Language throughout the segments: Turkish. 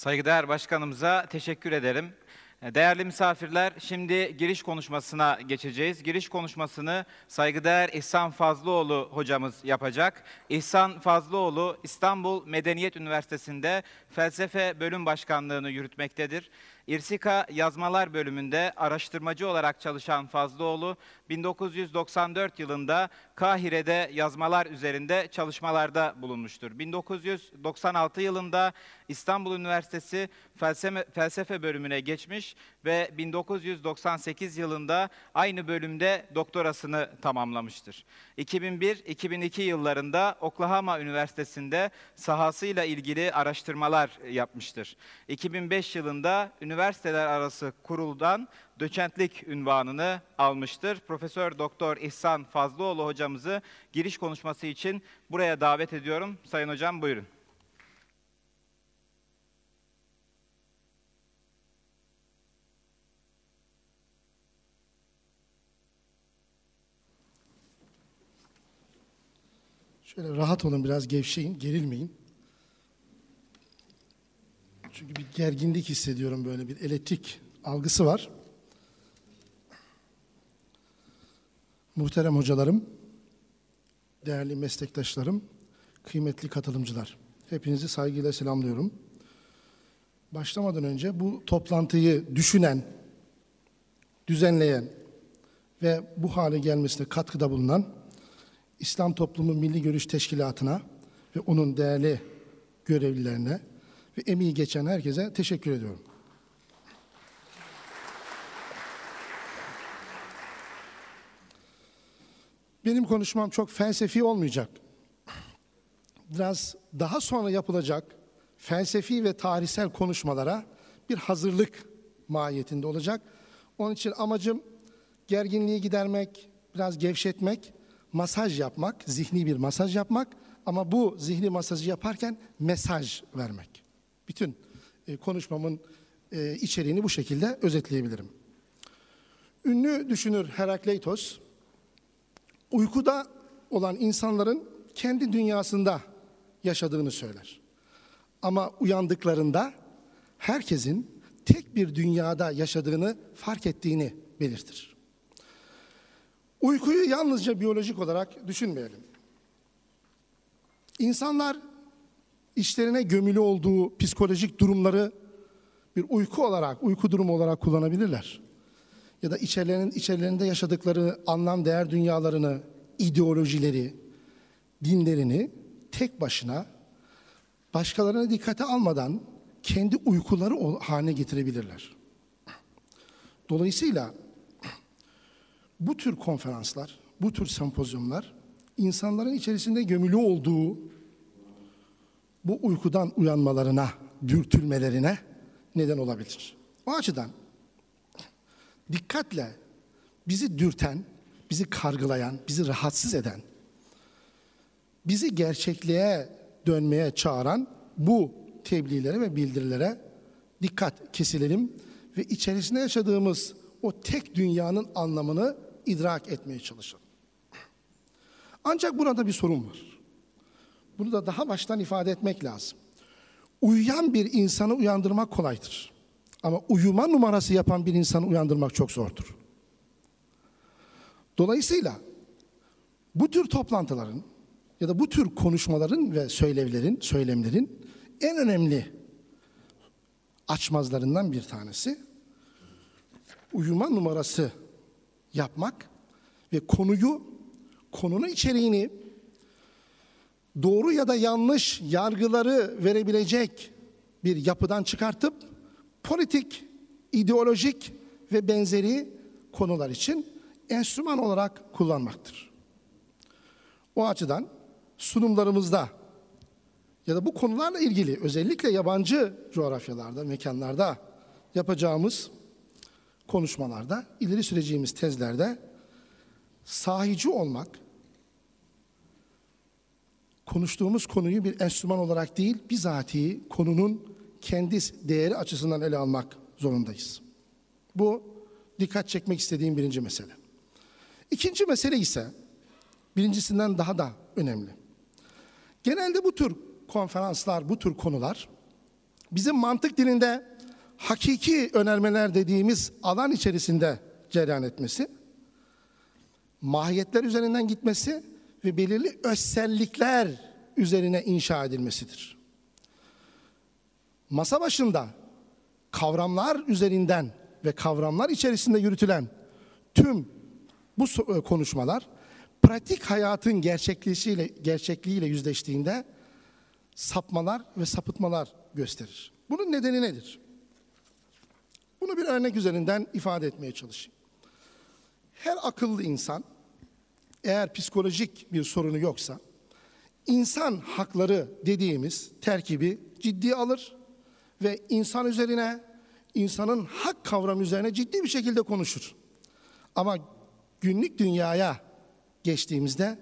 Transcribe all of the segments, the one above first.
Saygıdeğer başkanımıza teşekkür ederim. Değerli misafirler, şimdi giriş konuşmasına geçeceğiz. Giriş konuşmasını saygıdeğer İhsan Fazlıoğlu hocamız yapacak. İhsan Fazlıoğlu İstanbul Medeniyet Üniversitesi'nde felsefe bölüm başkanlığını yürütmektedir. İrsika Yazmalar bölümünde araştırmacı olarak çalışan Fazlıoğlu, 1994 yılında Kahire'de yazmalar üzerinde çalışmalarda bulunmuştur. 1996 yılında İstanbul Üniversitesi Felsefe, Felsefe bölümüne geçmiş ve 1998 yılında aynı bölümde doktorasını tamamlamıştır. 2001-2002 yıllarında Oklahoma Üniversitesi'nde sahasıyla ilgili araştırmalar yapmıştır. 2005 yılında üniversiteler arası kuruldan doçentlik ünvanını almıştır. Profesör Doktor İhsan Fazlıoğlu hocamızı giriş konuşması için buraya davet ediyorum. Sayın hocam buyurun. Şöyle rahat olun biraz gevşeyin, gerilmeyin. Çünkü bir gerginlik hissediyorum böyle bir elektrik algısı var. Muhterem hocalarım, değerli meslektaşlarım, kıymetli katılımcılar. Hepinizi saygıyla selamlıyorum. Başlamadan önce bu toplantıyı düşünen, düzenleyen ve bu hale gelmesine katkıda bulunan İslam Toplumu Milli Görüş Teşkilatı'na ve onun değerli görevlilerine ve emeği geçen herkese teşekkür ediyorum. Benim konuşmam çok felsefi olmayacak. Biraz daha sonra yapılacak felsefi ve tarihsel konuşmalara bir hazırlık mahiyetinde olacak. Onun için amacım gerginliği gidermek, biraz gevşetmek, masaj yapmak, zihni bir masaj yapmak ama bu zihni masajı yaparken mesaj vermek. Bütün e, konuşmamın e, içeriğini bu şekilde özetleyebilirim. Ünlü düşünür Herakleitos, uykuda olan insanların kendi dünyasında yaşadığını söyler. Ama uyandıklarında herkesin tek bir dünyada yaşadığını fark ettiğini belirtir. Uykuyu yalnızca biyolojik olarak düşünmeyelim. İnsanlar işlerine gömülü olduğu psikolojik durumları bir uyku olarak, uyku durumu olarak kullanabilirler. Ya da içerilerinin, içerilerinde yaşadıkları anlam, değer dünyalarını, ideolojileri, dinlerini tek başına başkalarına dikkate almadan kendi uykuları haline getirebilirler. Dolayısıyla bu tür konferanslar, bu tür sempozyumlar insanların içerisinde gömülü olduğu bu uykudan uyanmalarına, dürtülmelerine neden olabilir. O açıdan dikkatle bizi dürten, bizi kargılayan, bizi rahatsız eden, bizi gerçekliğe dönmeye çağıran bu tebliğlere ve bildirilere dikkat kesilelim ve içerisinde yaşadığımız o tek dünyanın anlamını idrak etmeye çalışalım. Ancak burada bir sorun var. Bunu da daha baştan ifade etmek lazım. Uyuyan bir insanı uyandırmak kolaydır. Ama uyuma numarası yapan bir insanı uyandırmak çok zordur. Dolayısıyla bu tür toplantıların ya da bu tür konuşmaların ve söylevlerin, söylemlerin en önemli açmazlarından bir tanesi uyuma numarası yapmak ve konuyu, konunun içeriğini doğru ya da yanlış yargıları verebilecek bir yapıdan çıkartıp politik, ideolojik ve benzeri konular için enstrüman olarak kullanmaktır. O açıdan sunumlarımızda ya da bu konularla ilgili özellikle yabancı coğrafyalarda, mekanlarda yapacağımız konuşmalarda, ileri süreceğimiz tezlerde sahici olmak, konuştuğumuz konuyu bir enstrüman olarak değil, bizatihi konunun kendi değeri açısından ele almak zorundayız. Bu dikkat çekmek istediğim birinci mesele. İkinci mesele ise birincisinden daha da önemli. Genelde bu tür konferanslar, bu tür konular Bizim mantık dilinde hakiki önermeler dediğimiz alan içerisinde cereyan etmesi, mahiyetler üzerinden gitmesi ve belirli özellikler üzerine inşa edilmesidir. Masa başında kavramlar üzerinden ve kavramlar içerisinde yürütülen tüm bu e, konuşmalar pratik hayatın gerçekliğiyle gerçekliğiyle yüzleştiğinde sapmalar ve sapıtmalar gösterir. Bunun nedeni nedir? Bunu bir örnek üzerinden ifade etmeye çalışayım. Her akıllı insan eğer psikolojik bir sorunu yoksa insan hakları dediğimiz terkibi ciddiye alır ve insan üzerine insanın hak kavramı üzerine ciddi bir şekilde konuşur. Ama günlük dünyaya geçtiğimizde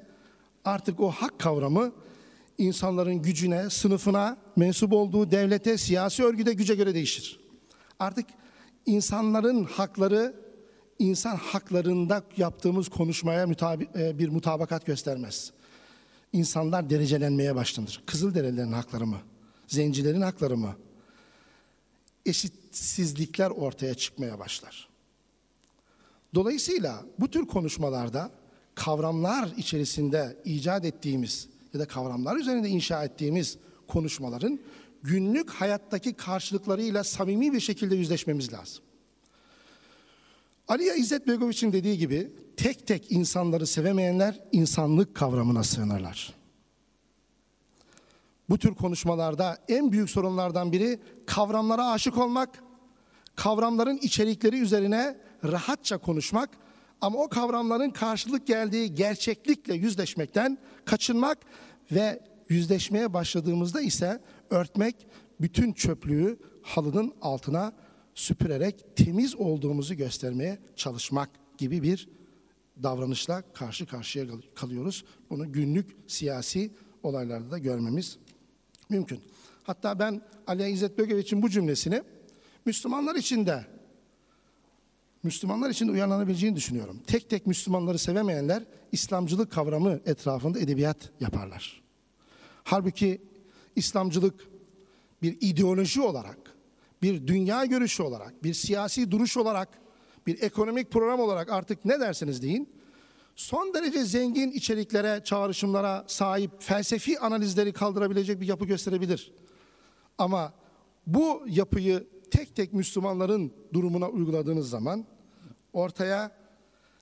artık o hak kavramı insanların gücüne, sınıfına, mensup olduğu devlete, siyasi örgüde güce göre değişir. Artık insanların hakları insan haklarında yaptığımız konuşmaya e, bir mutabakat göstermez. İnsanlar derecelenmeye başlanır. Kızılderililerin hakları mı? Zencilerin hakları mı? Eşitsizlikler ortaya çıkmaya başlar. Dolayısıyla bu tür konuşmalarda kavramlar içerisinde icat ettiğimiz ya da kavramlar üzerinde inşa ettiğimiz konuşmaların günlük hayattaki karşılıklarıyla samimi bir şekilde yüzleşmemiz lazım. Aliye İzzet Begoviç'in dediği gibi tek tek insanları sevemeyenler insanlık kavramına sığınırlar. Bu tür konuşmalarda en büyük sorunlardan biri kavramlara aşık olmak, kavramların içerikleri üzerine rahatça konuşmak ama o kavramların karşılık geldiği gerçeklikle yüzleşmekten kaçınmak ve yüzleşmeye başladığımızda ise örtmek bütün çöplüğü halının altına süpürerek temiz olduğumuzu göstermeye çalışmak gibi bir davranışla karşı karşıya kalıyoruz. Bunu günlük siyasi olaylarda da görmemiz mümkün. Hatta ben Ali İzzet Bögeviç'in bu cümlesini Müslümanlar için de Müslümanlar için de uyarlanabileceğini düşünüyorum. Tek tek Müslümanları sevemeyenler İslamcılık kavramı etrafında edebiyat yaparlar. Halbuki İslamcılık bir ideoloji olarak, bir dünya görüşü olarak, bir siyasi duruş olarak, bir ekonomik program olarak artık ne derseniz deyin, son derece zengin içeriklere, çağrışımlara sahip felsefi analizleri kaldırabilecek bir yapı gösterebilir. Ama bu yapıyı tek tek Müslümanların durumuna uyguladığınız zaman ortaya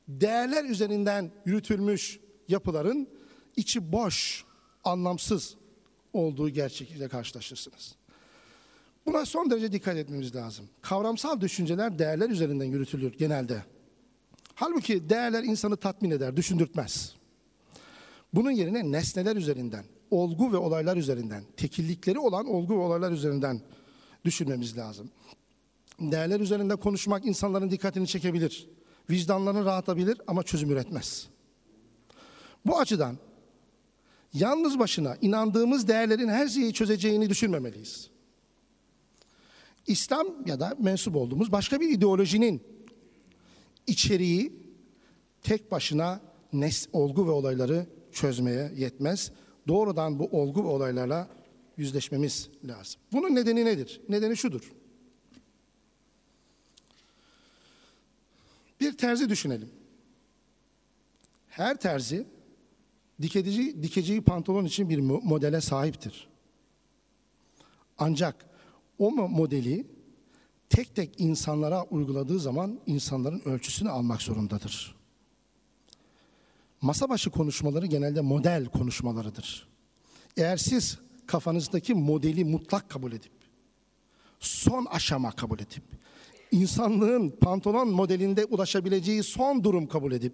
değerler üzerinden yürütülmüş yapıların içi boş, anlamsız olduğu gerçekiyle karşılaşırsınız. Buna son derece dikkat etmemiz lazım. Kavramsal düşünceler değerler üzerinden yürütülür genelde. Halbuki değerler insanı tatmin eder, düşündürtmez. Bunun yerine nesneler üzerinden, olgu ve olaylar üzerinden, tekillikleri olan olgu ve olaylar üzerinden düşünmemiz lazım. Değerler üzerinde konuşmak insanların dikkatini çekebilir. Vicdanlarını rahatabilir ama çözüm üretmez. Bu açıdan yalnız başına inandığımız değerlerin her şeyi çözeceğini düşünmemeliyiz. İslam ya da mensup olduğumuz başka bir ideolojinin içeriği tek başına nes olgu ve olayları çözmeye yetmez. Doğrudan bu olgu ve olaylarla yüzleşmemiz lazım. Bunun nedeni nedir? Nedeni şudur. Bir terzi düşünelim. Her terzi dikeci, dikeceği pantolon için bir modele sahiptir. Ancak o modeli tek tek insanlara uyguladığı zaman insanların ölçüsünü almak zorundadır. Masa başı konuşmaları genelde model konuşmalarıdır. Eğer siz kafanızdaki modeli mutlak kabul edip, son aşama kabul edip, insanlığın pantolon modelinde ulaşabileceği son durum kabul edip,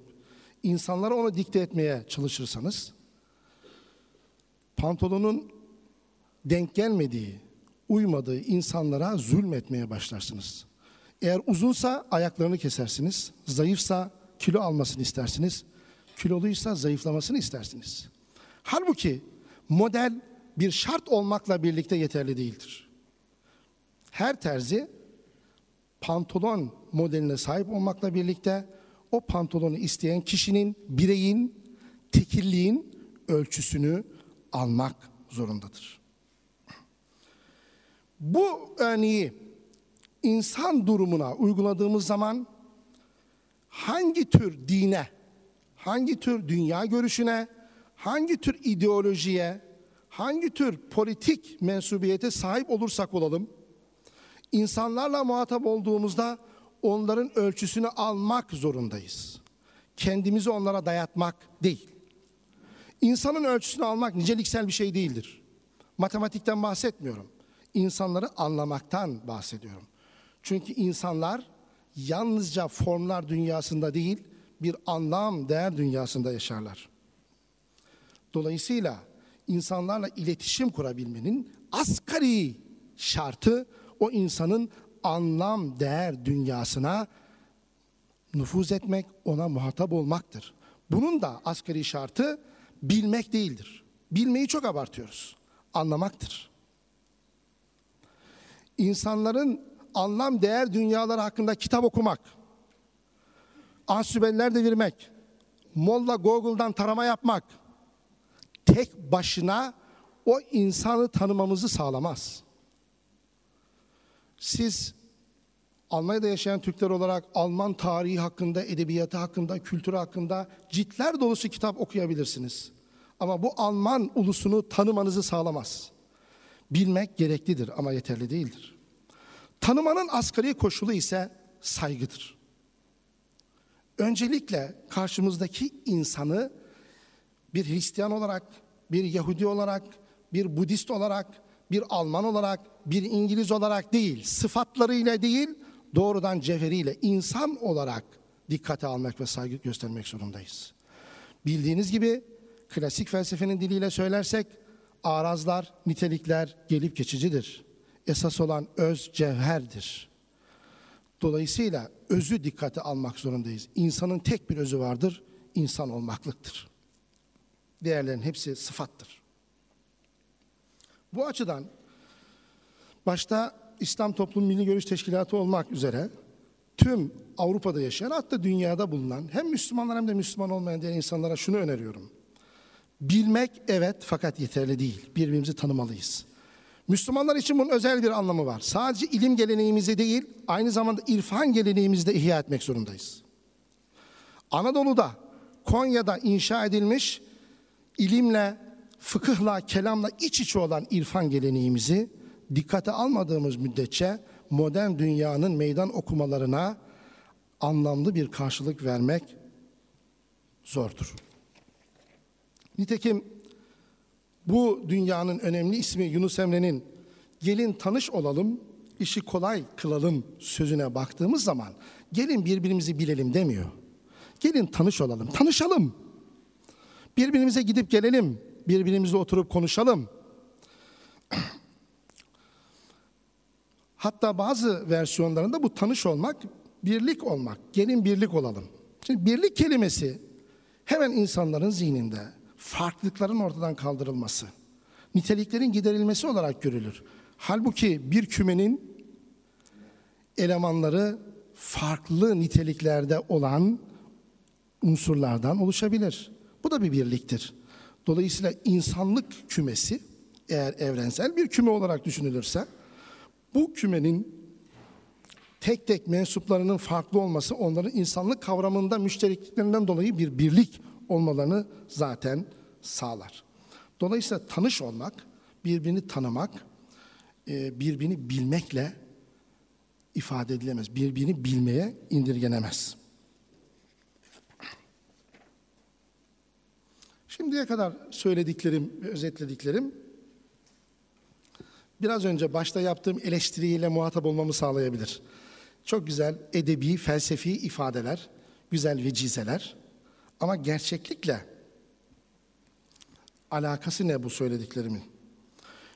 insanlara onu dikte etmeye çalışırsanız, pantolonun denk gelmediği, uymadığı insanlara zulmetmeye başlarsınız. Eğer uzunsa ayaklarını kesersiniz, zayıfsa kilo almasını istersiniz, kiloluysa zayıflamasını istersiniz. Halbuki model bir şart olmakla birlikte yeterli değildir. Her terzi pantolon modeline sahip olmakla birlikte o pantolonu isteyen kişinin, bireyin, tekilliğin ölçüsünü almak zorundadır. Bu örneği insan durumuna uyguladığımız zaman hangi tür dine, hangi tür dünya görüşüne, hangi tür ideolojiye, hangi tür politik mensubiyete sahip olursak olalım, insanlarla muhatap olduğumuzda onların ölçüsünü almak zorundayız. Kendimizi onlara dayatmak değil. İnsanın ölçüsünü almak niceliksel bir şey değildir. Matematikten bahsetmiyorum. İnsanları anlamaktan bahsediyorum. Çünkü insanlar yalnızca formlar dünyasında değil, bir anlam, değer dünyasında yaşarlar. Dolayısıyla insanlarla iletişim kurabilmenin asgari şartı o insanın anlam, değer dünyasına nüfuz etmek, ona muhatap olmaktır. Bunun da asgari şartı bilmek değildir. Bilmeyi çok abartıyoruz. Anlamaktır. İnsanların anlam, değer dünyaları hakkında kitap okumak, ansübeller devirmek, Molla Google'dan tarama yapmak tek başına o insanı tanımamızı sağlamaz. Siz Almanya'da yaşayan Türkler olarak Alman tarihi hakkında, edebiyatı hakkında, kültürü hakkında ciltler dolusu kitap okuyabilirsiniz. Ama bu Alman ulusunu tanımanızı sağlamaz. Bilmek gereklidir ama yeterli değildir. Tanımanın asgari koşulu ise saygıdır. Öncelikle karşımızdaki insanı bir Hristiyan olarak, bir Yahudi olarak, bir Budist olarak, bir Alman olarak, bir İngiliz olarak değil, sıfatlarıyla değil, doğrudan cevheriyle insan olarak dikkate almak ve saygı göstermek zorundayız. Bildiğiniz gibi klasik felsefenin diliyle söylersek arazlar, nitelikler gelip geçicidir. Esas olan öz cevherdir. Dolayısıyla özü dikkate almak zorundayız. İnsanın tek bir özü vardır, insan olmaklıktır. Diğerlerin hepsi sıfattır. Bu açıdan başta İslam Toplum Milli Görüş Teşkilatı olmak üzere tüm Avrupa'da yaşayan hatta dünyada bulunan hem Müslümanlar hem de Müslüman olmayan diğer insanlara şunu öneriyorum. Bilmek evet fakat yeterli değil. Birbirimizi tanımalıyız. Müslümanlar için bunun özel bir anlamı var. Sadece ilim geleneğimizi değil, aynı zamanda irfan geleneğimizi de ihya etmek zorundayız. Anadolu'da, Konya'da inşa edilmiş ilimle, fıkıhla, kelamla iç içe olan irfan geleneğimizi dikkate almadığımız müddetçe modern dünyanın meydan okumalarına anlamlı bir karşılık vermek zordur. Nitekim bu dünyanın önemli ismi Yunus Emre'nin gelin tanış olalım, işi kolay kılalım sözüne baktığımız zaman gelin birbirimizi bilelim demiyor. Gelin tanış olalım, tanışalım. Birbirimize gidip gelelim, birbirimizle oturup konuşalım. Hatta bazı versiyonlarında bu tanış olmak, birlik olmak, gelin birlik olalım. Şimdi birlik kelimesi hemen insanların zihninde farklılıkların ortadan kaldırılması, niteliklerin giderilmesi olarak görülür. Halbuki bir kümenin elemanları farklı niteliklerde olan unsurlardan oluşabilir. Bu da bir birliktir. Dolayısıyla insanlık kümesi eğer evrensel bir küme olarak düşünülürse bu kümenin tek tek mensuplarının farklı olması onların insanlık kavramında müşterekliklerinden dolayı bir birlik olmalarını zaten sağlar. Dolayısıyla tanış olmak, birbirini tanımak, e, birbirini bilmekle ifade edilemez. Birbirini bilmeye indirgenemez. Şimdiye kadar söylediklerim özetlediklerim biraz önce başta yaptığım eleştiriyle muhatap olmamı sağlayabilir. Çok güzel edebi, felsefi ifadeler, güzel vecizeler ama gerçeklikle alakası ne bu söylediklerimin?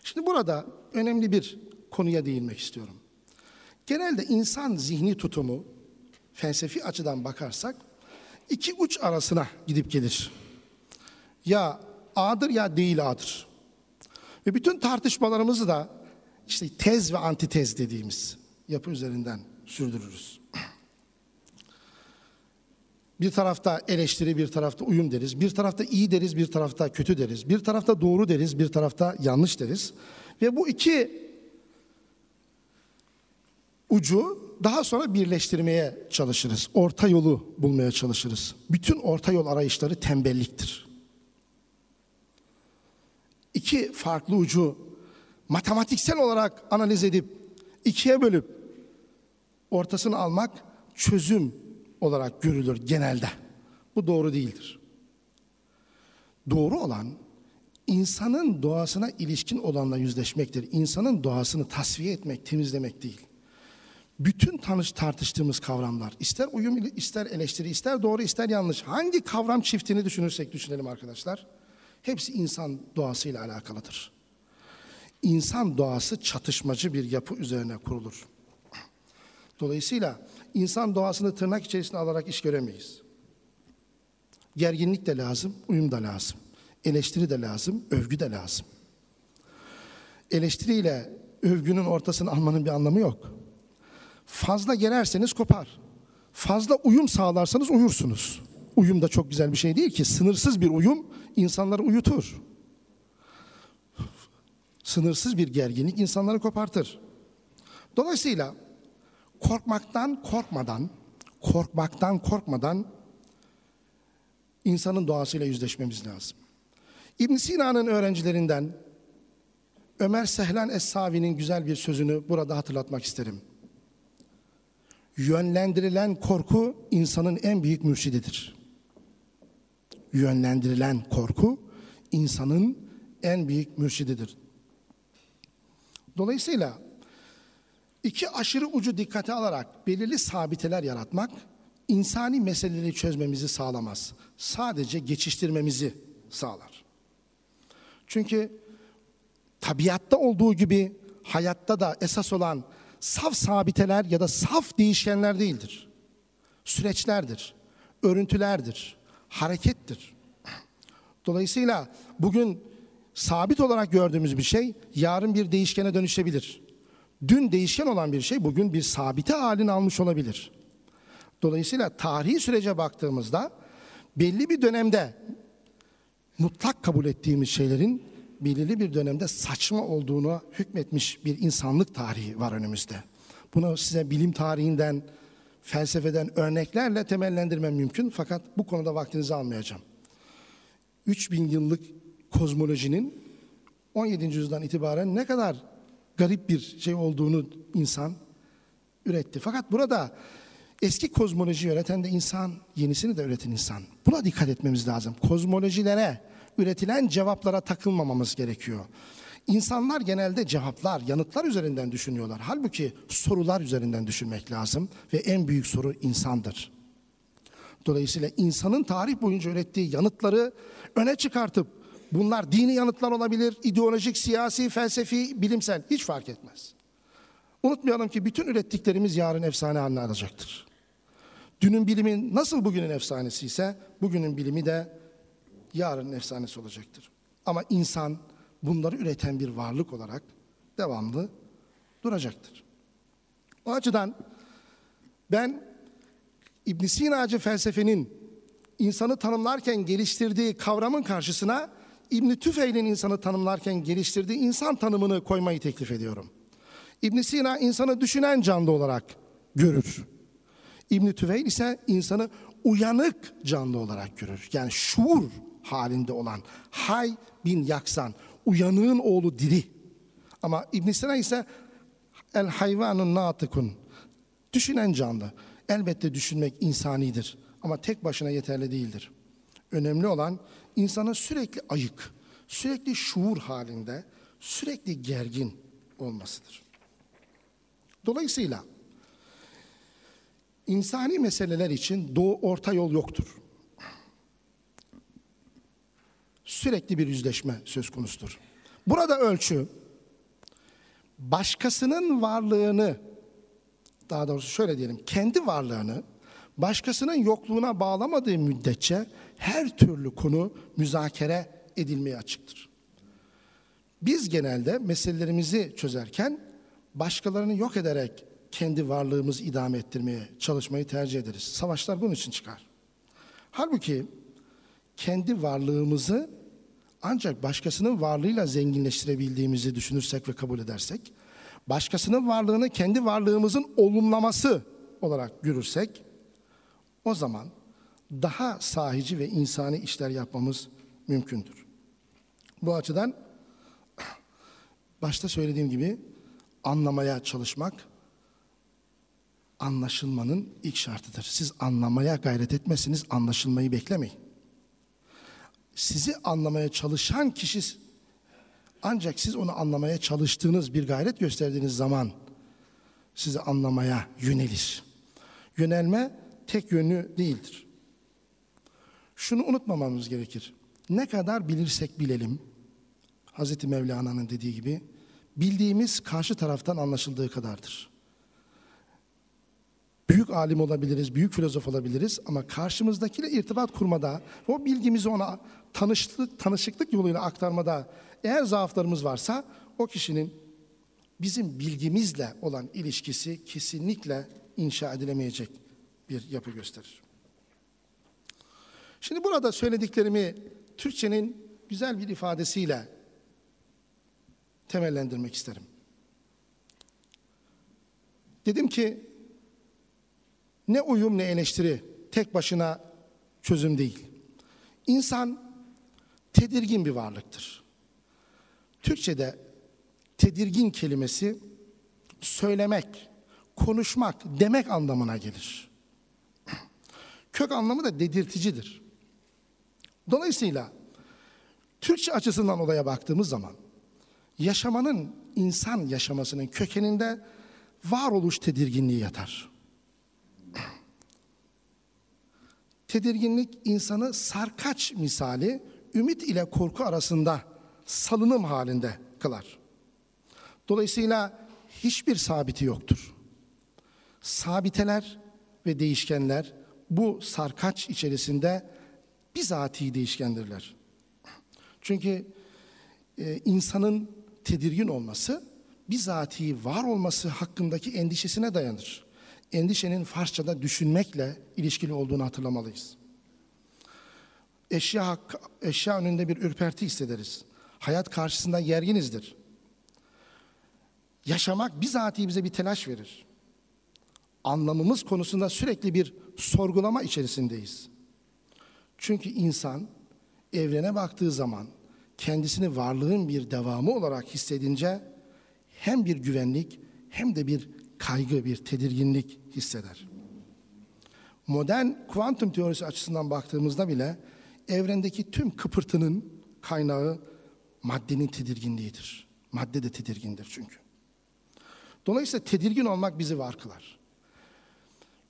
Şimdi burada önemli bir konuya değinmek istiyorum. Genelde insan zihni tutumu felsefi açıdan bakarsak iki uç arasına gidip gelir. Ya A'dır ya değil A'dır. Ve bütün tartışmalarımızı da işte tez ve antitez dediğimiz yapı üzerinden sürdürürüz. Bir tarafta eleştiri, bir tarafta uyum deriz. Bir tarafta iyi deriz, bir tarafta kötü deriz. Bir tarafta doğru deriz, bir tarafta yanlış deriz. Ve bu iki ucu daha sonra birleştirmeye çalışırız. Orta yolu bulmaya çalışırız. Bütün orta yol arayışları tembelliktir. İki farklı ucu matematiksel olarak analiz edip ikiye bölüp ortasını almak çözüm olarak görülür genelde. Bu doğru değildir. Doğru olan insanın doğasına ilişkin olanla yüzleşmektir. İnsanın doğasını tasfiye etmek, temizlemek değil. Bütün tanış tartıştığımız kavramlar, ister uyum, ister eleştiri, ister doğru, ister yanlış, hangi kavram çiftini düşünürsek düşünelim arkadaşlar, hepsi insan doğasıyla alakalıdır. İnsan doğası çatışmacı bir yapı üzerine kurulur. Dolayısıyla insan doğasını tırnak içerisine alarak iş göremeyiz. Gerginlik de lazım, uyum da lazım. Eleştiri de lazım, övgü de lazım. Eleştiriyle övgünün ortasını almanın bir anlamı yok. Fazla gererseniz kopar. Fazla uyum sağlarsanız uyursunuz. Uyum da çok güzel bir şey değil ki. Sınırsız bir uyum insanları uyutur. Sınırsız bir gerginlik insanları kopartır. Dolayısıyla korkmaktan korkmadan, korkmaktan korkmadan insanın doğasıyla yüzleşmemiz lazım. İbn Sina'nın öğrencilerinden Ömer Sehlan Es-Savi'nin güzel bir sözünü burada hatırlatmak isterim. Yönlendirilen korku insanın en büyük mürşididir. Yönlendirilen korku insanın en büyük mürşididir. Dolayısıyla iki aşırı ucu dikkate alarak belirli sabiteler yaratmak insani meseleleri çözmemizi sağlamaz. Sadece geçiştirmemizi sağlar. Çünkü tabiatta olduğu gibi hayatta da esas olan saf sabiteler ya da saf değişkenler değildir. Süreçlerdir, örüntülerdir, harekettir. Dolayısıyla bugün sabit olarak gördüğümüz bir şey yarın bir değişkene dönüşebilir. Dün değişken olan bir şey bugün bir sabite halini almış olabilir. Dolayısıyla tarihi sürece baktığımızda belli bir dönemde mutlak kabul ettiğimiz şeylerin belirli bir dönemde saçma olduğunu hükmetmiş bir insanlık tarihi var önümüzde. Bunu size bilim tarihinden, felsefeden örneklerle temellendirmem mümkün fakat bu konuda vaktinizi almayacağım. 3000 yıllık kozmolojinin 17. yüzyıldan itibaren ne kadar garip bir şey olduğunu insan üretti. Fakat burada eski kozmoloji üreten de insan, yenisini de üreten insan. Buna dikkat etmemiz lazım. Kozmolojilere, üretilen cevaplara takılmamamız gerekiyor. İnsanlar genelde cevaplar, yanıtlar üzerinden düşünüyorlar. Halbuki sorular üzerinden düşünmek lazım ve en büyük soru insandır. Dolayısıyla insanın tarih boyunca ürettiği yanıtları öne çıkartıp bunlar dini yanıtlar olabilir, ideolojik, siyasi, felsefi, bilimsel hiç fark etmez. Unutmayalım ki bütün ürettiklerimiz yarın efsane haline alacaktır. Dünün bilimi nasıl bugünün efsanesi ise bugünün bilimi de yarının efsanesi olacaktır. Ama insan bunları üreten bir varlık olarak devamlı duracaktır. O açıdan ben İbn Sina'cı felsefenin insanı tanımlarken geliştirdiği kavramın karşısına İbn Tüfeil'in insanı tanımlarken geliştirdiği insan tanımını koymayı teklif ediyorum. İbn Sina insanı düşünen canlı olarak görür. İbn Tüfeil ise insanı uyanık canlı olarak görür. Yani şuur halinde olan hay bin yaksan, uyanığın oğlu diri. Ama İbn Sina ise el hayvanun natıkun, düşünen canlı. Elbette düşünmek insanidir ama tek başına yeterli değildir. Önemli olan insanın sürekli ayık, sürekli şuur halinde, sürekli gergin olmasıdır. Dolayısıyla insani meseleler için doğu orta yol yoktur. Sürekli bir yüzleşme söz konusudur. Burada ölçü başkasının varlığını daha doğrusu şöyle diyelim kendi varlığını başkasının yokluğuna bağlamadığı müddetçe her türlü konu müzakere edilmeye açıktır. Biz genelde meselelerimizi çözerken başkalarını yok ederek kendi varlığımızı idame ettirmeye çalışmayı tercih ederiz. Savaşlar bunun için çıkar. Halbuki kendi varlığımızı ancak başkasının varlığıyla zenginleştirebildiğimizi düşünürsek ve kabul edersek, başkasının varlığını kendi varlığımızın olumlaması olarak görürsek o zaman daha sahici ve insani işler yapmamız mümkündür. Bu açıdan başta söylediğim gibi anlamaya çalışmak anlaşılmanın ilk şartıdır. Siz anlamaya gayret etmezsiniz, anlaşılmayı beklemeyin. Sizi anlamaya çalışan kişi ancak siz onu anlamaya çalıştığınız bir gayret gösterdiğiniz zaman sizi anlamaya yönelir. Yönelme tek yönlü değildir. Şunu unutmamamız gerekir. Ne kadar bilirsek bilelim, Hazreti Mevlana'nın dediği gibi, bildiğimiz karşı taraftan anlaşıldığı kadardır. Büyük alim olabiliriz, büyük filozof olabiliriz ama karşımızdakiyle irtibat kurmada, o bilgimizi ona tanıştık, tanışıklık yoluyla aktarmada eğer zaaflarımız varsa o kişinin bizim bilgimizle olan ilişkisi kesinlikle inşa edilemeyecek bir yapı gösterir. Şimdi burada söylediklerimi Türkçenin güzel bir ifadesiyle temellendirmek isterim. Dedim ki ne uyum ne eleştiri tek başına çözüm değil. İnsan tedirgin bir varlıktır. Türkçe'de tedirgin kelimesi söylemek, konuşmak, demek anlamına gelir. Kök anlamı da dedirticidir. Dolayısıyla Türkçe açısından olaya baktığımız zaman yaşamanın insan yaşamasının kökeninde varoluş tedirginliği yatar. Tedirginlik insanı sarkaç misali ümit ile korku arasında salınım halinde kılar. Dolayısıyla hiçbir sabiti yoktur. Sabiteler ve değişkenler bu sarkaç içerisinde bizatihi değişkendirler. Çünkü e, insanın tedirgin olması bizatihi var olması hakkındaki endişesine dayanır. Endişenin Farsçada düşünmekle ilişkili olduğunu hatırlamalıyız. Eşya, eşya önünde bir ürperti hissederiz. Hayat karşısında yerginizdir. Yaşamak bizatihi bize bir telaş verir. Anlamımız konusunda sürekli bir sorgulama içerisindeyiz. Çünkü insan evrene baktığı zaman kendisini varlığın bir devamı olarak hissedince hem bir güvenlik hem de bir kaygı, bir tedirginlik hisseder. Modern kuantum teorisi açısından baktığımızda bile evrendeki tüm kıpırtının kaynağı maddenin tedirginliğidir. Madde de tedirgindir çünkü. Dolayısıyla tedirgin olmak bizi var kılar.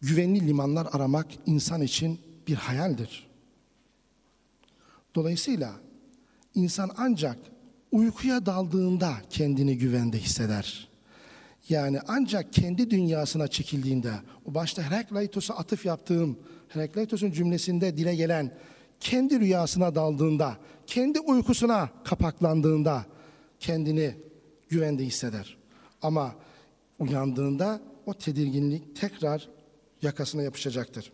Güvenli limanlar aramak insan için bir hayaldir. Dolayısıyla insan ancak uykuya daldığında kendini güvende hisseder. Yani ancak kendi dünyasına çekildiğinde, o başta Herakleitos'a atıf yaptığım, Herakleitos'un cümlesinde dile gelen kendi rüyasına daldığında, kendi uykusuna kapaklandığında kendini güvende hisseder. Ama uyandığında o tedirginlik tekrar yakasına yapışacaktır.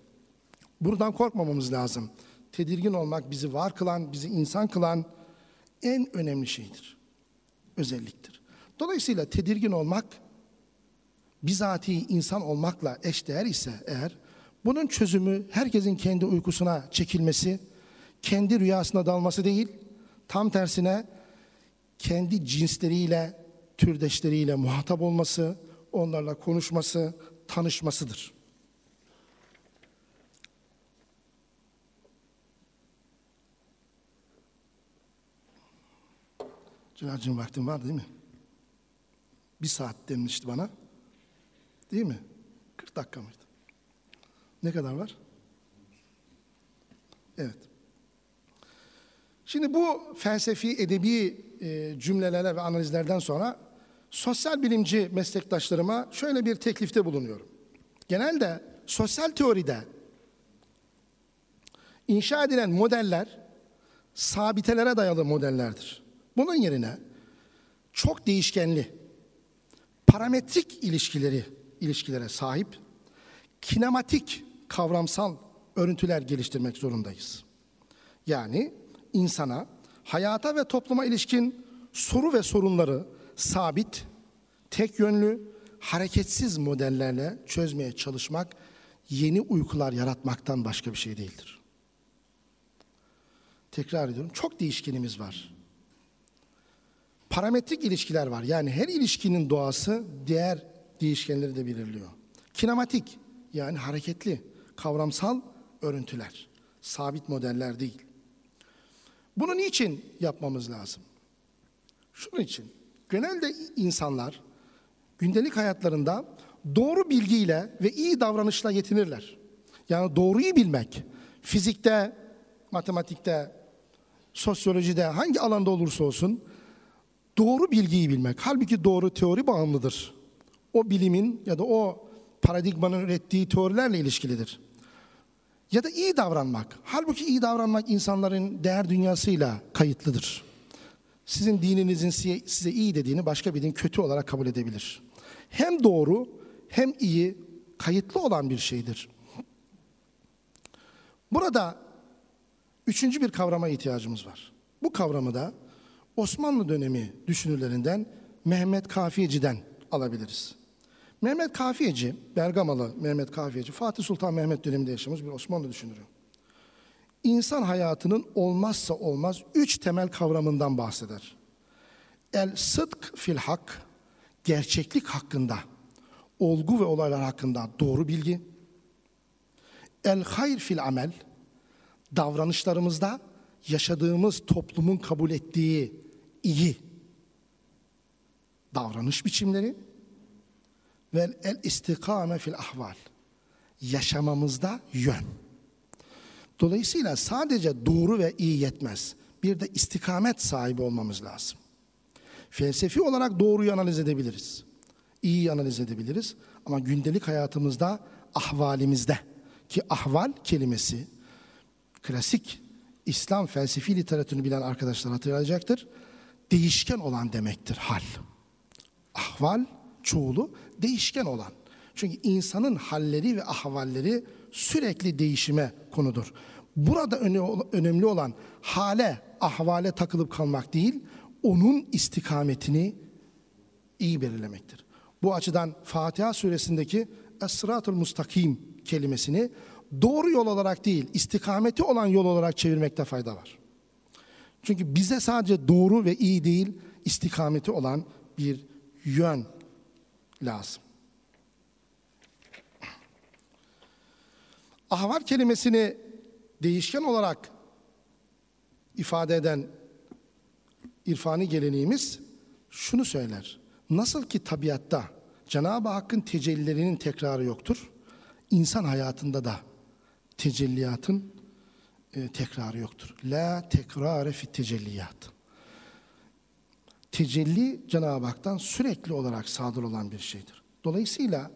Buradan korkmamamız lazım. Tedirgin olmak bizi var kılan, bizi insan kılan en önemli şeydir. Özelliktir. Dolayısıyla tedirgin olmak bizatihi insan olmakla eşdeğer ise eğer bunun çözümü herkesin kendi uykusuna çekilmesi, kendi rüyasına dalması değil, tam tersine kendi cinsleriyle, türdeşleriyle muhatap olması, onlarla konuşması, tanışmasıdır. Civarcığım vaktin var değil mi? Bir saat denmişti bana. Değil mi? 40 dakika mıydı? Ne kadar var? Evet. Şimdi bu felsefi, edebi e, cümlelerle ve analizlerden sonra sosyal bilimci meslektaşlarıma şöyle bir teklifte bulunuyorum. Genelde sosyal teoride inşa edilen modeller sabitelere dayalı modellerdir. Bunun yerine çok değişkenli, parametrik ilişkileri ilişkilere sahip, kinematik kavramsal örüntüler geliştirmek zorundayız. Yani insana, hayata ve topluma ilişkin soru ve sorunları sabit, tek yönlü, hareketsiz modellerle çözmeye çalışmak yeni uykular yaratmaktan başka bir şey değildir. Tekrar ediyorum. Çok değişkenimiz var. Parametrik ilişkiler var. Yani her ilişkinin doğası diğer değişkenleri de belirliyor. Kinematik yani hareketli, kavramsal örüntüler. Sabit modeller değil. Bunu niçin yapmamız lazım? Şunun için. Genelde insanlar gündelik hayatlarında doğru bilgiyle ve iyi davranışla yetinirler. Yani doğruyu bilmek, fizikte, matematikte, sosyolojide, hangi alanda olursa olsun doğru bilgiyi bilmek. Halbuki doğru teori bağımlıdır. O bilimin ya da o paradigmanın ürettiği teorilerle ilişkilidir. Ya da iyi davranmak. Halbuki iyi davranmak insanların değer dünyasıyla kayıtlıdır. Sizin dininizin size, iyi dediğini başka bir din kötü olarak kabul edebilir. Hem doğru hem iyi kayıtlı olan bir şeydir. Burada üçüncü bir kavrama ihtiyacımız var. Bu kavramı da Osmanlı dönemi düşünürlerinden Mehmet Kafiyeci'den alabiliriz. Mehmet Kafiyeci, Bergamalı Mehmet Kafiyeci, Fatih Sultan Mehmet döneminde yaşamış bir Osmanlı düşünürü. İnsan hayatının olmazsa olmaz üç temel kavramından bahseder. El sıdk fil hak, gerçeklik hakkında, olgu ve olaylar hakkında doğru bilgi. El hayr fil amel, davranışlarımızda yaşadığımız toplumun kabul ettiği iyi davranış biçimleri ve el istikame fil ahval yaşamamızda yön. Dolayısıyla sadece doğru ve iyi yetmez. Bir de istikamet sahibi olmamız lazım. Felsefi olarak doğruyu analiz edebiliriz. İyiyi analiz edebiliriz. Ama gündelik hayatımızda, ahvalimizde ki ahval kelimesi klasik İslam felsefi literatürünü bilen arkadaşlar hatırlayacaktır. Değişken olan demektir hal. Ahval çoğulu değişken olan. Çünkü insanın halleri ve ahvalleri sürekli değişime konudur. Burada önemli olan hale, ahvale takılıp kalmak değil, onun istikametini iyi belirlemektir. Bu açıdan Fatiha suresindeki Es-Sıratul Mustakim kelimesini doğru yol olarak değil, istikameti olan yol olarak çevirmekte fayda var. Çünkü bize sadece doğru ve iyi değil, istikameti olan bir yön lazım. Ahval kelimesini değişken olarak ifade eden irfani geleneğimiz şunu söyler. Nasıl ki tabiatta Cenab-ı Hakk'ın tecellilerinin tekrarı yoktur, insan hayatında da tecelliyatın e, tekrarı yoktur. La tekrare fi tecelliyat. Tecelli Cenab-ı Hak'tan sürekli olarak sadır olan bir şeydir. Dolayısıyla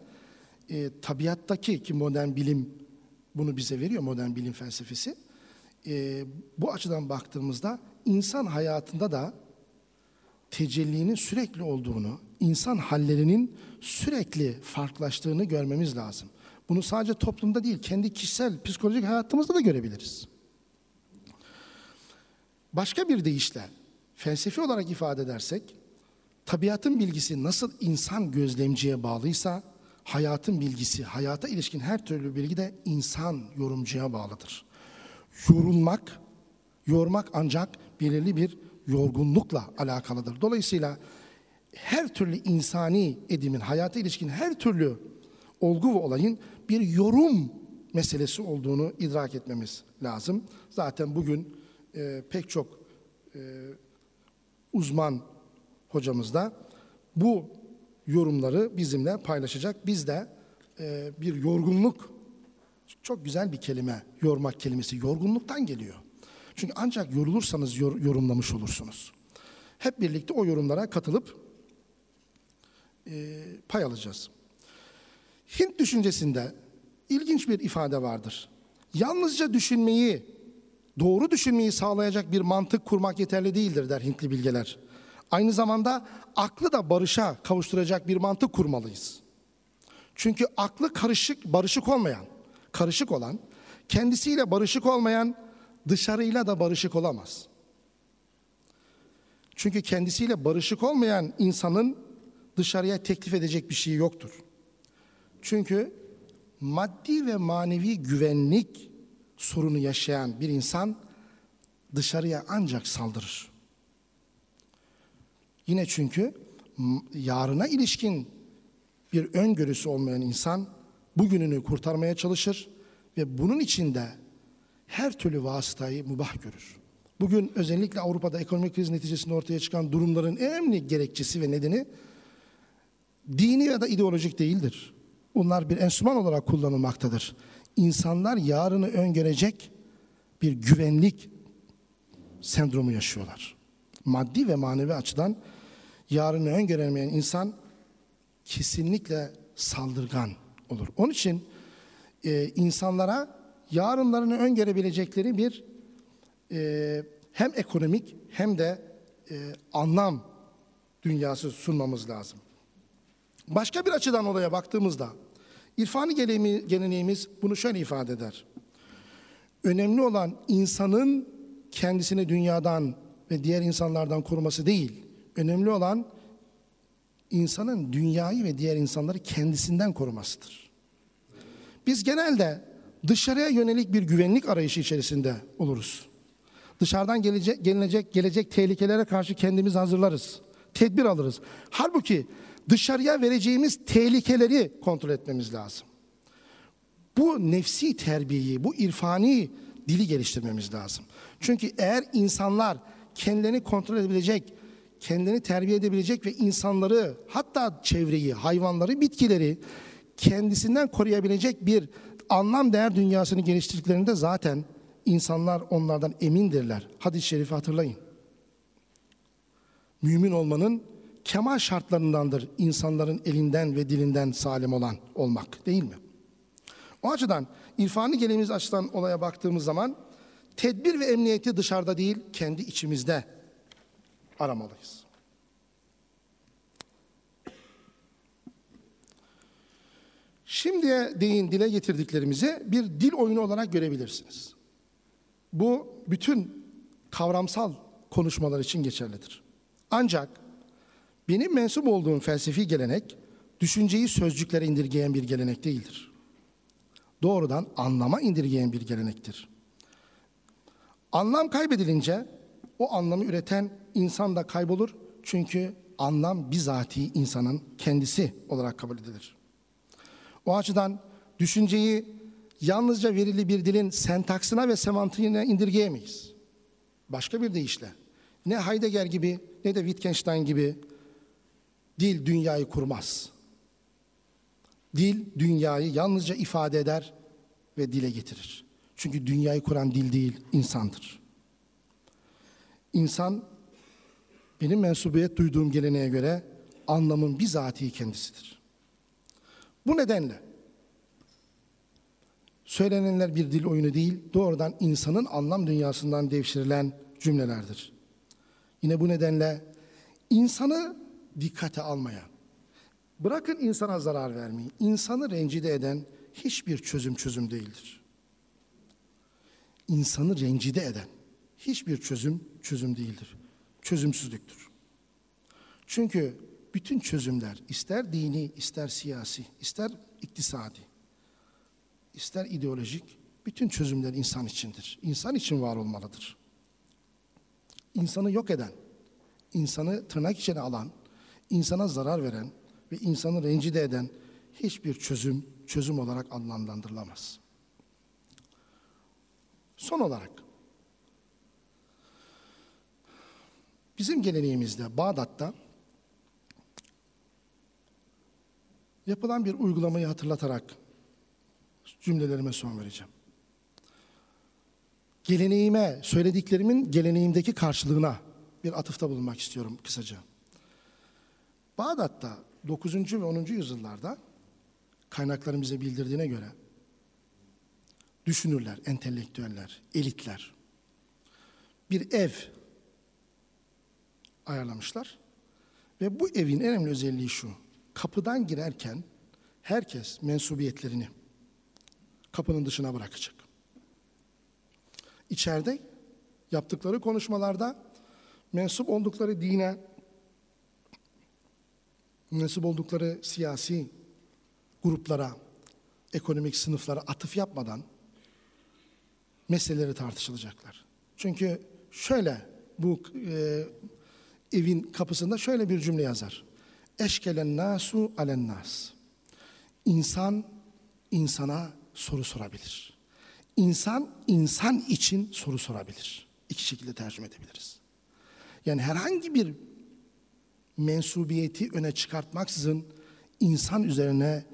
e, tabiattaki ki modern bilim bunu bize veriyor modern bilim felsefesi. E, bu açıdan baktığımızda insan hayatında da tecellinin sürekli olduğunu, insan hallerinin sürekli farklılaştığını görmemiz lazım. Bunu sadece toplumda değil, kendi kişisel psikolojik hayatımızda da görebiliriz. Başka bir deyişle felsefi olarak ifade edersek, tabiatın bilgisi nasıl insan gözlemciye bağlıysa, hayatın bilgisi, hayata ilişkin her türlü bilgi de insan yorumcuya bağlıdır. Yorulmak, yormak ancak belirli bir yorgunlukla alakalıdır. Dolayısıyla her türlü insani edimin, hayata ilişkin her türlü olgu ve olayın bir yorum meselesi olduğunu idrak etmemiz lazım. Zaten bugün e, pek çok e, uzman hocamız da bu yorumları bizimle paylaşacak. Biz de e, bir yorgunluk, çok güzel bir kelime, yormak kelimesi yorgunluktan geliyor. Çünkü ancak yorulursanız yor, yorumlamış olursunuz. Hep birlikte o yorumlara katılıp e, pay alacağız. Hint düşüncesinde ilginç bir ifade vardır. Yalnızca düşünmeyi, doğru düşünmeyi sağlayacak bir mantık kurmak yeterli değildir der Hintli bilgeler. Aynı zamanda aklı da barışa kavuşturacak bir mantık kurmalıyız. Çünkü aklı karışık, barışık olmayan, karışık olan, kendisiyle barışık olmayan dışarıyla da barışık olamaz. Çünkü kendisiyle barışık olmayan insanın dışarıya teklif edecek bir şey yoktur. Çünkü maddi ve manevi güvenlik sorunu yaşayan bir insan dışarıya ancak saldırır. Yine çünkü yarına ilişkin bir öngörüsü olmayan insan bugününü kurtarmaya çalışır ve bunun içinde her türlü vasıtayı mübah görür. Bugün özellikle Avrupa'da ekonomik kriz neticesinde ortaya çıkan durumların önemli gerekçesi ve nedeni dini ya da ideolojik değildir. Bunlar bir enstrüman olarak kullanılmaktadır. İnsanlar yarını öngörecek bir güvenlik sendromu yaşıyorlar. Maddi ve manevi açıdan yarını öngöremeyen insan kesinlikle saldırgan olur. Onun için e, insanlara yarınlarını öngörebilecekleri bir e, hem ekonomik hem de e, anlam dünyası sunmamız lazım. Başka bir açıdan olaya baktığımızda geleneği- geleneğimiz bunu şöyle ifade eder. Önemli olan insanın kendisini dünyadan ve diğer insanlardan koruması değil. Önemli olan insanın dünyayı ve diğer insanları kendisinden korumasıdır. Biz genelde dışarıya yönelik bir güvenlik arayışı içerisinde oluruz. Dışarıdan gelecek, gelecek, gelecek tehlikelere karşı kendimizi hazırlarız. Tedbir alırız. Halbuki dışarıya vereceğimiz tehlikeleri kontrol etmemiz lazım. Bu nefsi terbiyeyi, bu irfani dili geliştirmemiz lazım. Çünkü eğer insanlar kendini kontrol edebilecek, kendini terbiye edebilecek ve insanları, hatta çevreyi, hayvanları, bitkileri kendisinden koruyabilecek bir anlam değer dünyasını geliştirdiklerinde zaten insanlar onlardan emindirler. Hadis-i şerifi hatırlayın. Mümin olmanın kemal şartlarındandır insanların elinden ve dilinden salim olan olmak değil mi? O açıdan irfani geleneğimiz açıdan olaya baktığımız zaman tedbir ve emniyeti dışarıda değil kendi içimizde aramalıyız. Şimdiye değin dile getirdiklerimizi bir dil oyunu olarak görebilirsiniz. Bu bütün kavramsal konuşmalar için geçerlidir. Ancak benim mensup olduğum felsefi gelenek düşünceyi sözcüklere indirgeyen bir gelenek değildir. Doğrudan anlama indirgeyen bir gelenektir. Anlam kaybedilince o anlamı üreten insan da kaybolur. Çünkü anlam bizatihi insanın kendisi olarak kabul edilir. O açıdan düşünceyi yalnızca verili bir dilin sentaksına ve semantiğine indirgeyemeyiz. Başka bir deyişle ne Heidegger gibi ne de Wittgenstein gibi dil dünyayı kurmaz. Dil dünyayı yalnızca ifade eder ve dile getirir. Çünkü dünyayı kuran dil değil, insandır. İnsan benim mensubiyet duyduğum geleneğe göre anlamın bizatihi kendisidir. Bu nedenle söylenenler bir dil oyunu değil, doğrudan insanın anlam dünyasından devşirilen cümlelerdir. Yine bu nedenle insanı dikkate almayan, bırakın insana zarar vermeyi, insanı rencide eden hiçbir çözüm çözüm değildir. İnsanı rencide eden hiçbir çözüm çözüm değildir. Çözümsüzlüktür. Çünkü bütün çözümler ister dini, ister siyasi, ister iktisadi, ister ideolojik bütün çözümler insan içindir. İnsan için var olmalıdır. İnsanı yok eden, insanı tırnak içine alan, insana zarar veren ve insanı rencide eden hiçbir çözüm çözüm olarak anlamlandırılamaz. Son olarak bizim geleneğimizde Bağdat'ta yapılan bir uygulamayı hatırlatarak cümlelerime son vereceğim. Geleneğime, söylediklerimin geleneğimdeki karşılığına bir atıfta bulunmak istiyorum kısaca. Bağdat'ta 9. ve 10. yüzyıllarda kaynakların bize bildirdiğine göre düşünürler, entelektüeller, elitler bir ev ayarlamışlar. Ve bu evin en önemli özelliği şu. Kapıdan girerken herkes mensubiyetlerini kapının dışına bırakacak. İçeride yaptıkları konuşmalarda mensup oldukları dine mensup oldukları siyasi gruplara, ekonomik sınıflara atıf yapmadan meseleleri tartışılacaklar. Çünkü şöyle bu e, evin kapısında şöyle bir cümle yazar. Eşkelen nasu alen nas. İnsan insana soru sorabilir. İnsan insan için soru sorabilir. İki şekilde tercüme edebiliriz. Yani herhangi bir mensubiyeti öne çıkartmaksızın insan üzerine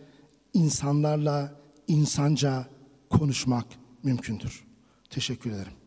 insanlarla insanca konuşmak mümkündür. Teşekkür ederim.